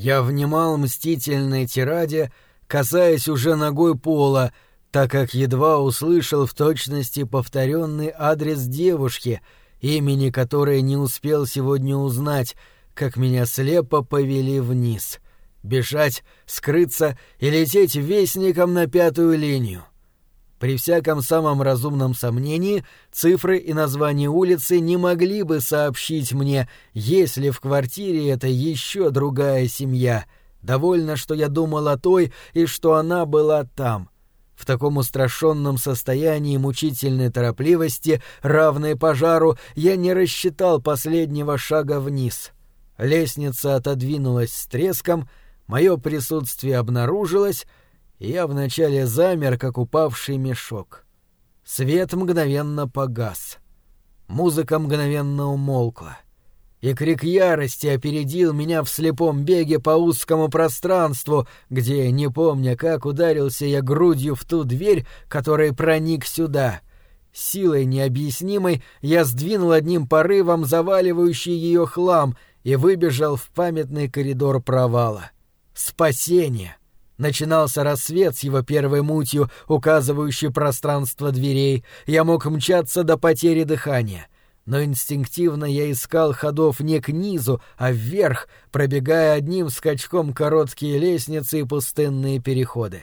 Я внимал мстительной тираде, касаясь уже ногой пола, так как едва услышал в точности повторенный адрес девушки, имени которой не успел сегодня узнать, как меня слепо повели вниз. Бежать, скрыться и лететь вестником на пятую линию. При всяком самом разумном сомнении цифры и название улицы не могли бы сообщить мне, есть ли в квартире это еще другая семья. Довольно, что я думал о той и что она была там. В таком устрашенном состоянии мучительной торопливости, равной пожару, я не рассчитал последнего шага вниз. Лестница отодвинулась с треском, мое присутствие обнаружилось — я вначале замер, как упавший мешок. Свет мгновенно погас. Музыка мгновенно умолкла. И крик ярости опередил меня в слепом беге по узкому пространству, где, не помня как, ударился я грудью в ту дверь, которая проник сюда. Силой необъяснимой я сдвинул одним порывом заваливающий ее хлам и выбежал в памятный коридор провала. Спасение! Начинался рассвет с его первой мутью, указывающей пространство дверей. Я мог мчаться до потери дыхания. Но инстинктивно я искал ходов не к низу, а вверх, пробегая одним скачком короткие лестницы и пустынные переходы.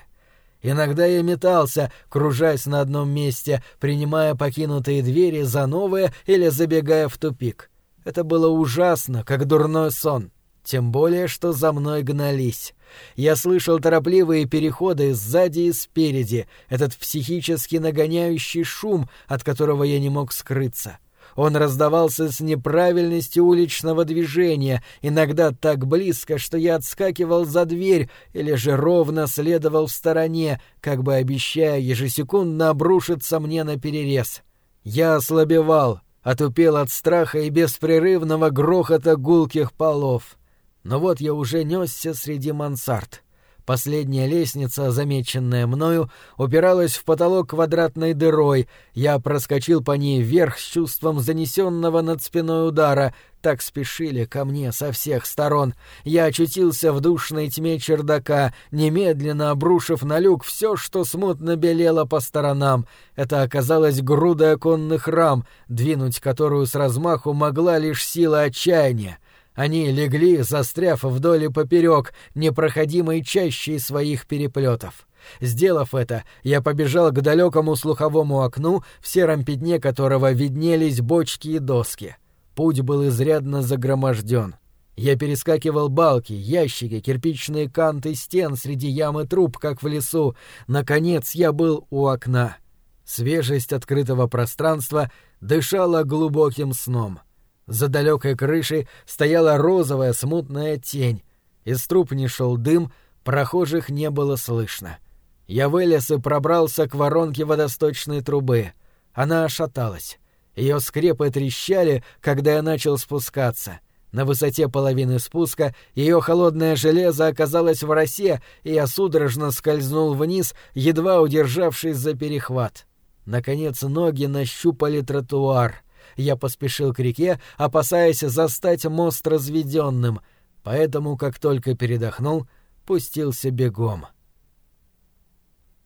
Иногда я метался, кружась на одном месте, принимая покинутые двери за новые или забегая в тупик. Это было ужасно, как дурной сон. Тем более, что за мной гнались. Я слышал торопливые переходы сзади и спереди, этот психически нагоняющий шум, от которого я не мог скрыться. Он раздавался с неправильностью уличного движения, иногда так близко, что я отскакивал за дверь или же ровно следовал в стороне, как бы обещая ежесекундно обрушиться мне на перерез. Я ослабевал, отупел от страха и беспрерывного грохота гулких полов. Но вот я уже несся среди мансард. Последняя лестница, замеченная мною, упиралась в потолок квадратной дырой. Я проскочил по ней вверх с чувством занесенного над спиной удара. Так спешили ко мне со всех сторон. Я очутился в душной тьме чердака, немедленно обрушив на люк все, что смутно белело по сторонам. Это оказалась груда оконных рам, двинуть которую с размаху могла лишь сила отчаяния. Они легли, застряв вдоль и поперек, непроходимой чаще своих переплетов. Сделав это, я побежал к далекому слуховому окну, в сером пятне которого виднелись бочки и доски. Путь был изрядно загроможден. Я перескакивал балки, ящики, кирпичные канты стен среди ямы труб, как в лесу. Наконец я был у окна. Свежесть открытого пространства дышала глубоким сном. За далекой крышей стояла розовая смутная тень. Из труб не шел дым, прохожих не было слышно. Я вылез и пробрался к воронке водосточной трубы. Она ошаталась. Ее скрепы трещали, когда я начал спускаться. На высоте половины спуска ее холодное железо оказалось в росе, и я судорожно скользнул вниз, едва удержавшись за перехват. Наконец ноги нащупали тротуар я поспешил к реке, опасаясь застать мост разведенным, поэтому, как только передохнул, пустился бегом.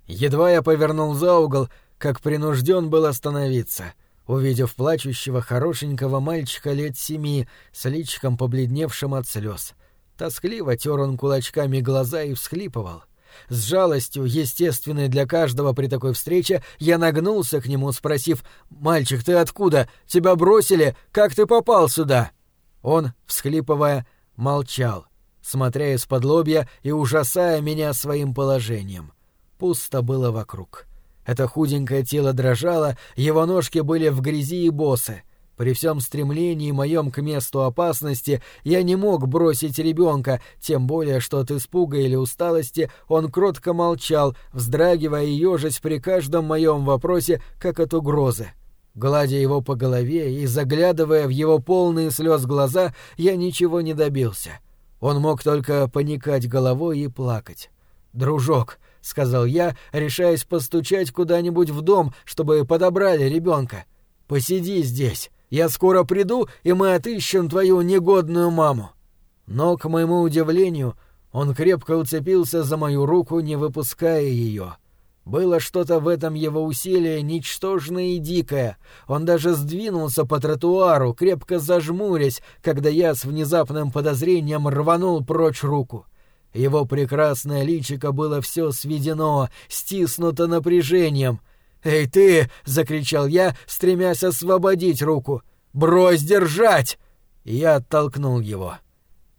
Едва я повернул за угол, как принужден был остановиться, увидев плачущего хорошенького мальчика лет семи с личиком побледневшим от слез. Тоскливо тер он кулачками глаза и всхлипывал. С жалостью, естественной для каждого при такой встрече, я нагнулся к нему, спросив «Мальчик, ты откуда? Тебя бросили? Как ты попал сюда?» Он, всхлипывая, молчал, смотря из-под лобья и ужасая меня своим положением. Пусто было вокруг. Это худенькое тело дрожало, его ножки были в грязи и босы — при всем стремлении моем к месту опасности я не мог бросить ребенка, тем более, что от испуга или усталости он кротко молчал, вздрагивая и ежась при каждом моем вопросе, как от угрозы. Гладя его по голове и заглядывая в его полные слез глаза, я ничего не добился. Он мог только поникать головой и плакать. «Дружок», — сказал я, решаясь постучать куда-нибудь в дом, чтобы подобрали ребенка, — «посиди здесь». Я скоро приду, и мы отыщем твою негодную маму». Но, к моему удивлению, он крепко уцепился за мою руку, не выпуская ее. Было что-то в этом его усилии ничтожное и дикое. Он даже сдвинулся по тротуару, крепко зажмурясь, когда я с внезапным подозрением рванул прочь руку. Его прекрасное личико было все сведено, стиснуто напряжением. «Эй ты!» — закричал я, стремясь освободить руку. «Брось держать!» И я оттолкнул его.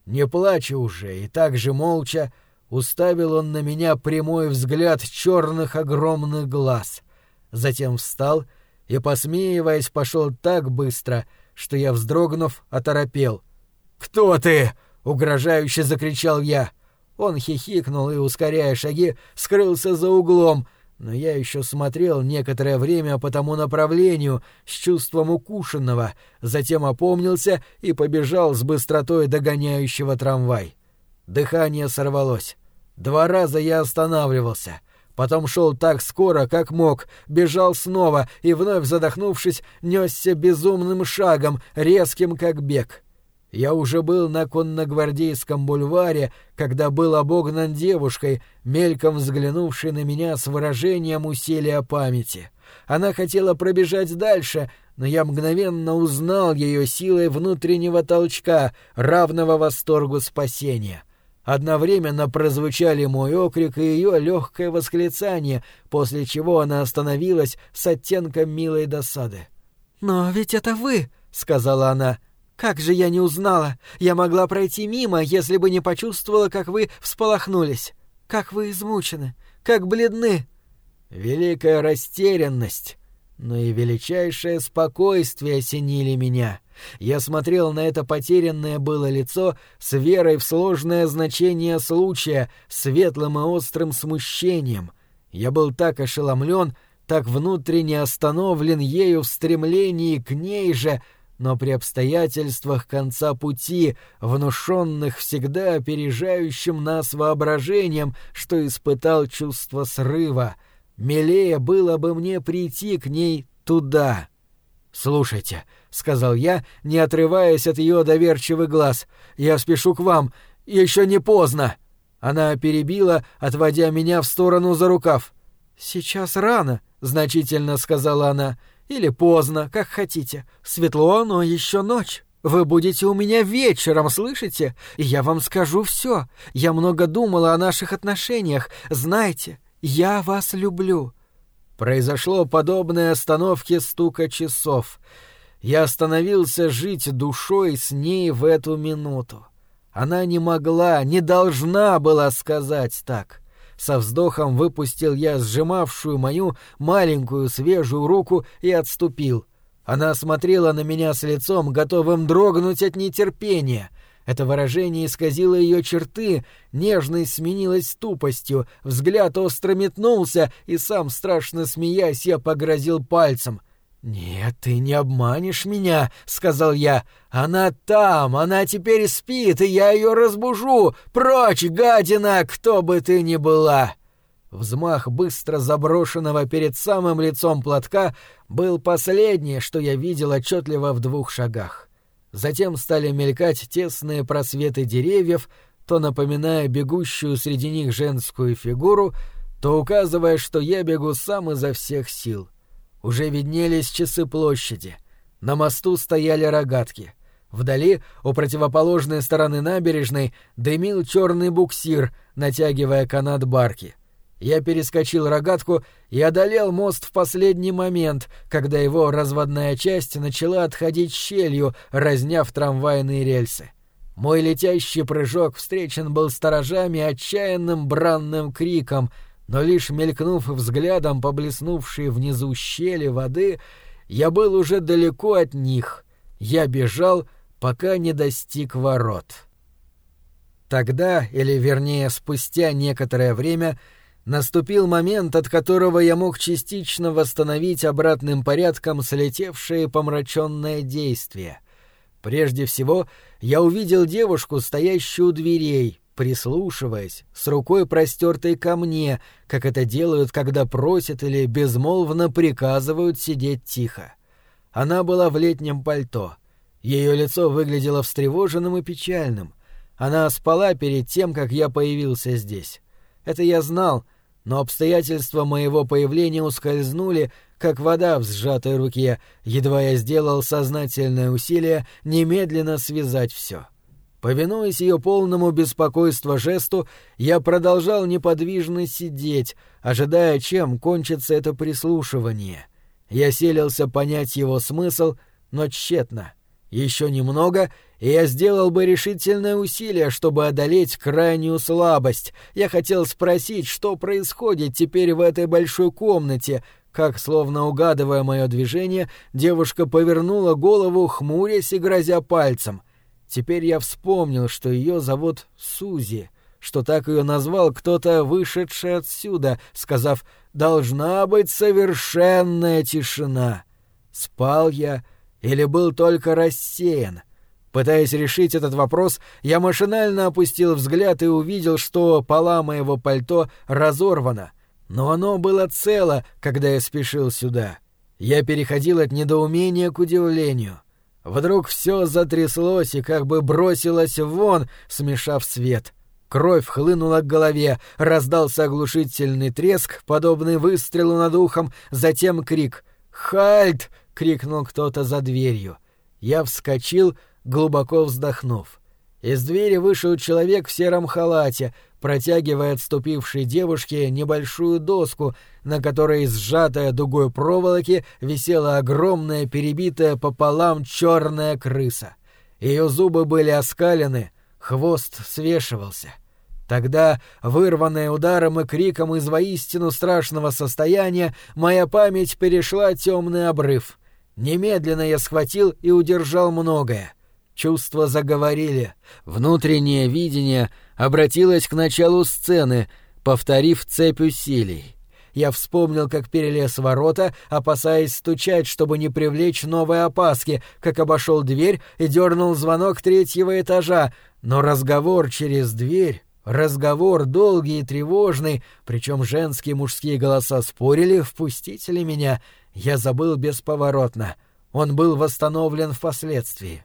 Не плача уже и так же молча, уставил он на меня прямой взгляд черных огромных глаз. Затем встал и, посмеиваясь, пошел так быстро, что я, вздрогнув, оторопел. «Кто ты?» — угрожающе закричал я. Он хихикнул и, ускоряя шаги, скрылся за углом, но я еще смотрел некоторое время по тому направлению с чувством укушенного, затем опомнился и побежал с быстротой догоняющего трамвай. Дыхание сорвалось. Два раза я останавливался — потом шел так скоро, как мог, бежал снова и, вновь задохнувшись, несся безумным шагом, резким как бег. Я уже был на конногвардейском бульваре, когда был обогнан девушкой, мельком взглянувшей на меня с выражением усилия памяти. Она хотела пробежать дальше, но я мгновенно узнал ее силой внутреннего толчка, равного восторгу спасения. Одновременно прозвучали мой окрик и ее легкое восклицание, после чего она остановилась с оттенком милой досады. «Но ведь это вы!» — сказала она. — как же я не узнала! Я могла пройти мимо, если бы не почувствовала, как вы всполохнулись. Как вы измучены, как бледны!» Великая растерянность, но и величайшее спокойствие осенили меня. Я смотрел на это потерянное было лицо с верой в сложное значение случая, светлым и острым смущением. Я был так ошеломлен, так внутренне остановлен ею в стремлении к ней же, но при обстоятельствах конца пути, внушенных всегда опережающим нас воображением, что испытал чувство срыва, милее было бы мне прийти к ней туда. «Слушайте», — сказал я, не отрываясь от ее доверчивых глаз, — «я спешу к вам, еще не поздно». Она перебила, отводя меня в сторону за рукав. «Сейчас рано», — значительно сказала она, — или поздно, как хотите. Светло, но еще ночь. Вы будете у меня вечером, слышите? И я вам скажу все. Я много думала о наших отношениях. Знаете, я вас люблю». Произошло подобное остановке стука часов. Я остановился жить душой с ней в эту минуту. Она не могла, не должна была сказать так. Со вздохом выпустил я сжимавшую мою маленькую свежую руку и отступил. Она смотрела на меня с лицом, готовым дрогнуть от нетерпения. Это выражение исказило ее черты, нежность сменилась тупостью, взгляд остро метнулся, и сам, страшно смеясь, я погрозил пальцем — «Нет, ты не обманешь меня», — сказал я. «Она там, она теперь спит, и я ее разбужу! Прочь, гадина, кто бы ты ни была!» Взмах быстро заброшенного перед самым лицом платка был последнее, что я видел отчетливо в двух шагах. Затем стали мелькать тесные просветы деревьев, то напоминая бегущую среди них женскую фигуру, то указывая, что я бегу сам изо всех сил — уже виднелись часы площади. На мосту стояли рогатки. Вдали, у противоположной стороны набережной, дымил черный буксир, натягивая канат барки. Я перескочил рогатку и одолел мост в последний момент, когда его разводная часть начала отходить щелью, разняв трамвайные рельсы. Мой летящий прыжок встречен был сторожами отчаянным бранным криком — но лишь мелькнув взглядом по блеснувшей внизу щели воды, я был уже далеко от них. Я бежал, пока не достиг ворот. Тогда, или вернее спустя некоторое время, наступил момент, от которого я мог частично восстановить обратным порядком слетевшее помраченное действие. Прежде всего, я увидел девушку, стоящую у дверей, прислушиваясь, с рукой простертой ко мне, как это делают, когда просят или безмолвно приказывают сидеть тихо. Она была в летнем пальто. Ее лицо выглядело встревоженным и печальным. Она спала перед тем, как я появился здесь. Это я знал, но обстоятельства моего появления ускользнули, как вода в сжатой руке, едва я сделал сознательное усилие немедленно связать все. Повинуясь ее полному беспокойства жесту, я продолжал неподвижно сидеть, ожидая, чем кончится это прислушивание. Я селился понять его смысл, но тщетно. Еще немного, и я сделал бы решительное усилие, чтобы одолеть крайнюю слабость. Я хотел спросить, что происходит теперь в этой большой комнате, как, словно угадывая мое движение, девушка повернула голову, хмурясь и грозя пальцем. Теперь я вспомнил, что ее зовут Сузи, что так ее назвал кто-то, вышедший отсюда, сказав «должна быть совершенная тишина». Спал я или был только рассеян? Пытаясь решить этот вопрос, я машинально опустил взгляд и увидел, что пола моего пальто разорвана — но оно было цело, когда я спешил сюда. Я переходил от недоумения к удивлению. Вдруг все затряслось и как бы бросилось вон, смешав свет. Кровь хлынула к голове, раздался оглушительный треск, подобный выстрелу над ухом, затем крик «Хальт!» — крикнул кто-то за дверью. Я вскочил, глубоко вздохнув. Из двери вышел человек в сером халате, протягивая отступившей девушке небольшую доску, на которой, сжатая дугой проволоки, висела огромная перебитая пополам черная крыса. Ее зубы были оскалены, хвост свешивался. Тогда, вырванная ударом и криком из воистину страшного состояния, моя память перешла темный обрыв. Немедленно я схватил и удержал многое — Чувства заговорили. Внутреннее видение обратилось к началу сцены, повторив цепь усилий. Я вспомнил, как перелез ворота, опасаясь стучать, чтобы не привлечь новые опаски, как обошел дверь и дернул звонок третьего этажа, но разговор через дверь... Разговор долгий и тревожный, причем женские и мужские голоса спорили, впустить ли меня. Я забыл бесповоротно. Он был восстановлен впоследствии.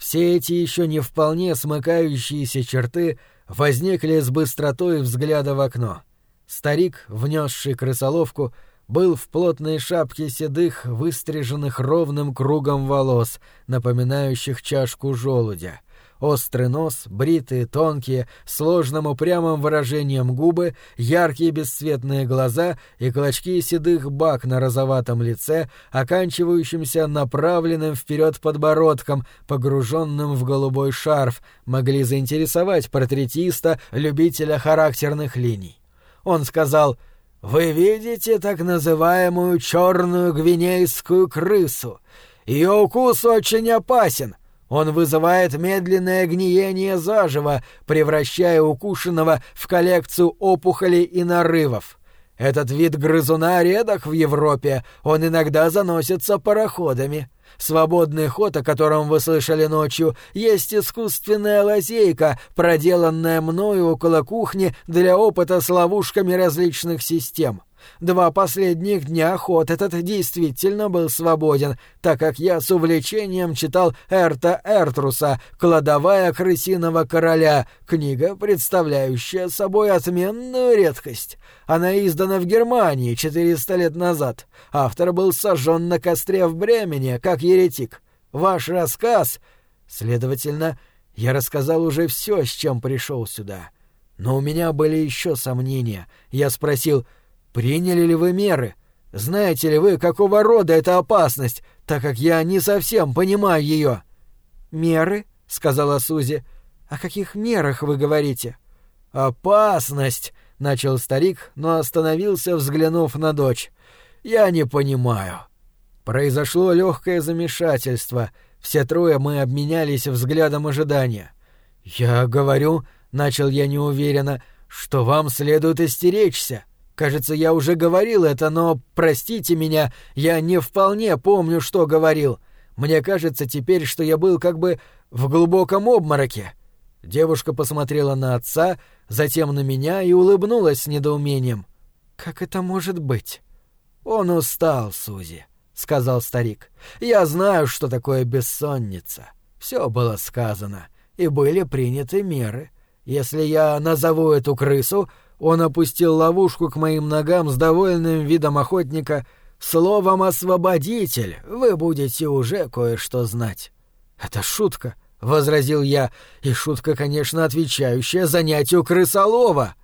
Все эти еще не вполне смыкающиеся черты возникли с быстротой взгляда в окно. Старик, внесший крысоловку, был в плотной шапке седых, выстриженных ровным кругом волос, напоминающих чашку желудя. Острый нос, бритые, тонкие, сложным упрямым выражением губы, яркие бесцветные глаза и клочки седых бак на розоватом лице, оканчивающимся направленным вперед подбородком, погруженным в голубой шарф, могли заинтересовать портретиста, любителя характерных линий. Он сказал «Вы видите так называемую черную гвинейскую крысу? Ее укус очень опасен, он вызывает медленное гниение заживо, превращая укушенного в коллекцию опухолей и нарывов. Этот вид грызуна редок в Европе, он иногда заносится пароходами. Свободный ход, о котором вы слышали ночью, есть искусственная лазейка, проделанная мною около кухни для опыта с ловушками различных систем. Два последних дня ход этот действительно был свободен, так как я с увлечением читал Эрта Эртруса «Кладовая крысиного короля», книга, представляющая собой отменную редкость. Она издана в Германии 400 лет назад. Автор был сожжен на костре в Бремени, как еретик. Ваш рассказ... Следовательно, я рассказал уже все, с чем пришел сюда. Но у меня были еще сомнения. Я спросил — Приняли ли вы меры? Знаете ли вы, какого рода эта опасность, так как я не совсем понимаю ее? Меры? сказала Сузи. О каких мерах вы говорите? Опасность, начал старик, но остановился, взглянув на дочь. Я не понимаю. Произошло легкое замешательство. Все трое мы обменялись взглядом ожидания. Я говорю, начал я неуверенно, что вам следует остеречься. Кажется, я уже говорил это, но, простите меня, я не вполне помню, что говорил. Мне кажется теперь, что я был как бы в глубоком обмороке». Девушка посмотрела на отца, затем на меня и улыбнулась с недоумением. «Как это может быть?» «Он устал, Сузи», — сказал старик. «Я знаю, что такое бессонница. Все было сказано. и были приняты меры. Если я назову эту крысу, он опустил ловушку к моим ногам с довольным видом охотника. Словом «освободитель» вы будете уже кое-что знать. «Это шутка», — возразил я, — «и шутка, конечно, отвечающая занятию крысолова».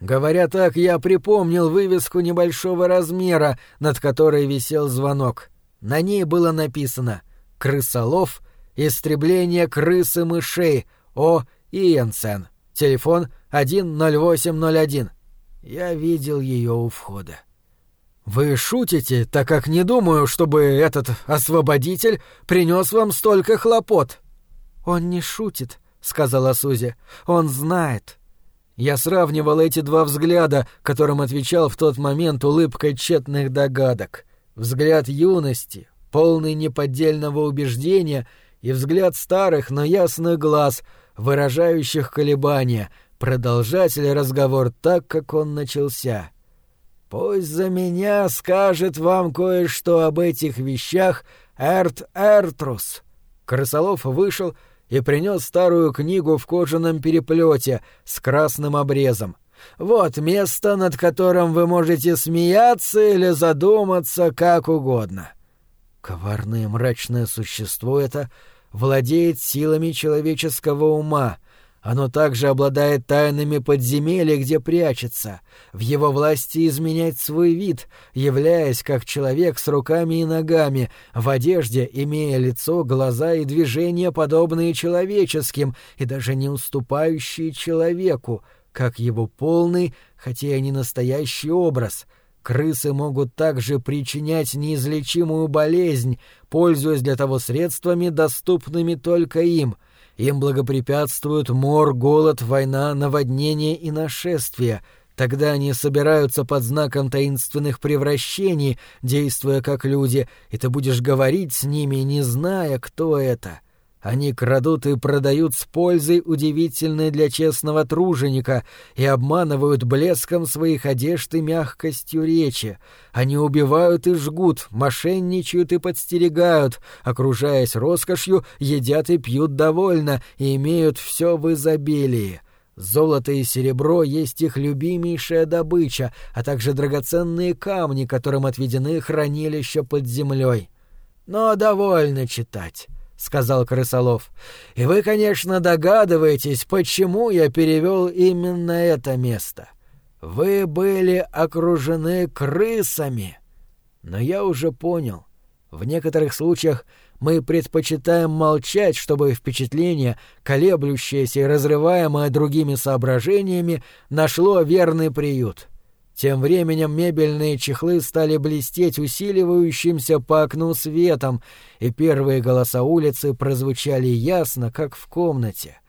Говоря так, я припомнил вывеску небольшого размера, над которой висел звонок. На ней было написано «Крысолов. Истребление крысы-мышей. О. Иенсен. Телефон 10801». Я видел ее у входа. «Вы шутите, так как не думаю, чтобы этот освободитель принес вам столько хлопот». «Он не шутит», — сказала Сузи. «Он знает». Я сравнивал эти два взгляда, которым отвечал в тот момент улыбкой тщетных догадок. Взгляд юности, полный неподдельного убеждения, и взгляд старых, но ясных глаз, выражающих колебания, продолжать ли разговор так, как он начался. «Пусть за меня скажет вам кое-что об этих вещах Эрт Эртрус». Крысолов вышел и принес старую книгу в кожаном переплете с красным обрезом. Вот место, над которым вы можете смеяться или задуматься как угодно. Коварное мрачное существо это владеет силами человеческого ума — оно также обладает тайнами подземелья, где прячется. В его власти изменять свой вид, являясь как человек с руками и ногами, в одежде, имея лицо, глаза и движения, подобные человеческим и даже не уступающие человеку, как его полный, хотя и не настоящий образ. Крысы могут также причинять неизлечимую болезнь, пользуясь для того средствами, доступными только им — им благопрепятствуют мор, голод, война, наводнение и нашествие. Тогда они собираются под знаком таинственных превращений, действуя как люди, и ты будешь говорить с ними, не зная, кто это. Они крадут и продают с пользой, удивительной для честного труженика, и обманывают блеском своих одежд и мягкостью речи. Они убивают и жгут, мошенничают и подстерегают, окружаясь роскошью, едят и пьют довольно и имеют все в изобилии. Золото и серебро есть их любимейшая добыча, а также драгоценные камни, которым отведены хранилища под землей. Но довольно читать сказал Крысолов. И вы, конечно, догадываетесь, почему я перевел именно это место. Вы были окружены крысами. Но я уже понял. В некоторых случаях мы предпочитаем молчать, чтобы впечатление, колеблющееся и разрываемое другими соображениями, нашло верный приют. Тем временем мебельные чехлы стали блестеть усиливающимся по окну светом, и первые голоса улицы прозвучали ясно, как в комнате.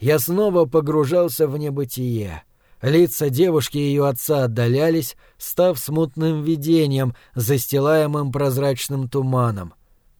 Я снова погружался в небытие. Лица девушки и ее отца отдалялись, став смутным видением, застилаемым прозрачным туманом.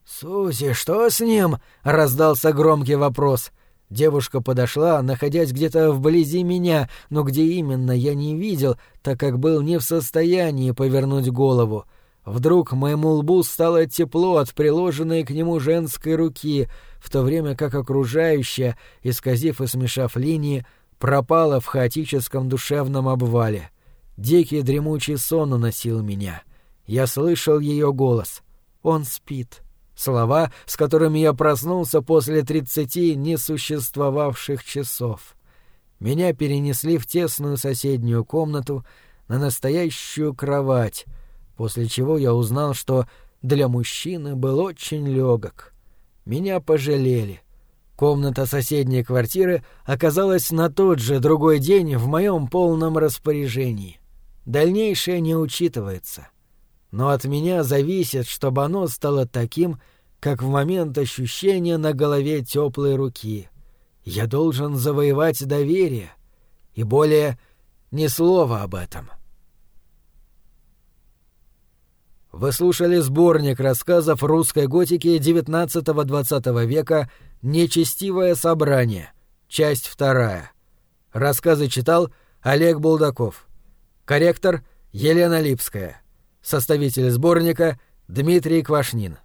«Сузи, что с ним?» — раздался громкий вопрос. Девушка подошла, находясь где-то вблизи меня, но где именно я не видел, так как был не в состоянии повернуть голову. Вдруг моему лбу стало тепло от приложенной к нему женской руки, в то время как окружающая, исказив и смешав линии, пропала в хаотическом душевном обвале. Дикий дремучий сон уносил меня. Я слышал ее голос. «Он спит». Слова, с которыми я проснулся после тридцати несуществовавших часов. Меня перенесли в тесную соседнюю комнату на настоящую кровать, после чего я узнал, что для мужчины был очень легок. Меня пожалели. Комната соседней квартиры оказалась на тот же другой день в моем полном распоряжении. Дальнейшее не учитывается. — но от меня зависит, чтобы оно стало таким, как в момент ощущения на голове теплой руки. Я должен завоевать доверие, и более ни слова об этом. Вы слушали сборник рассказов русской готики XIX-XX века «Нечестивое собрание», часть вторая. Рассказы читал Олег Булдаков. Корректор Елена Липская. Составитель сборника Дмитрий Квашнин.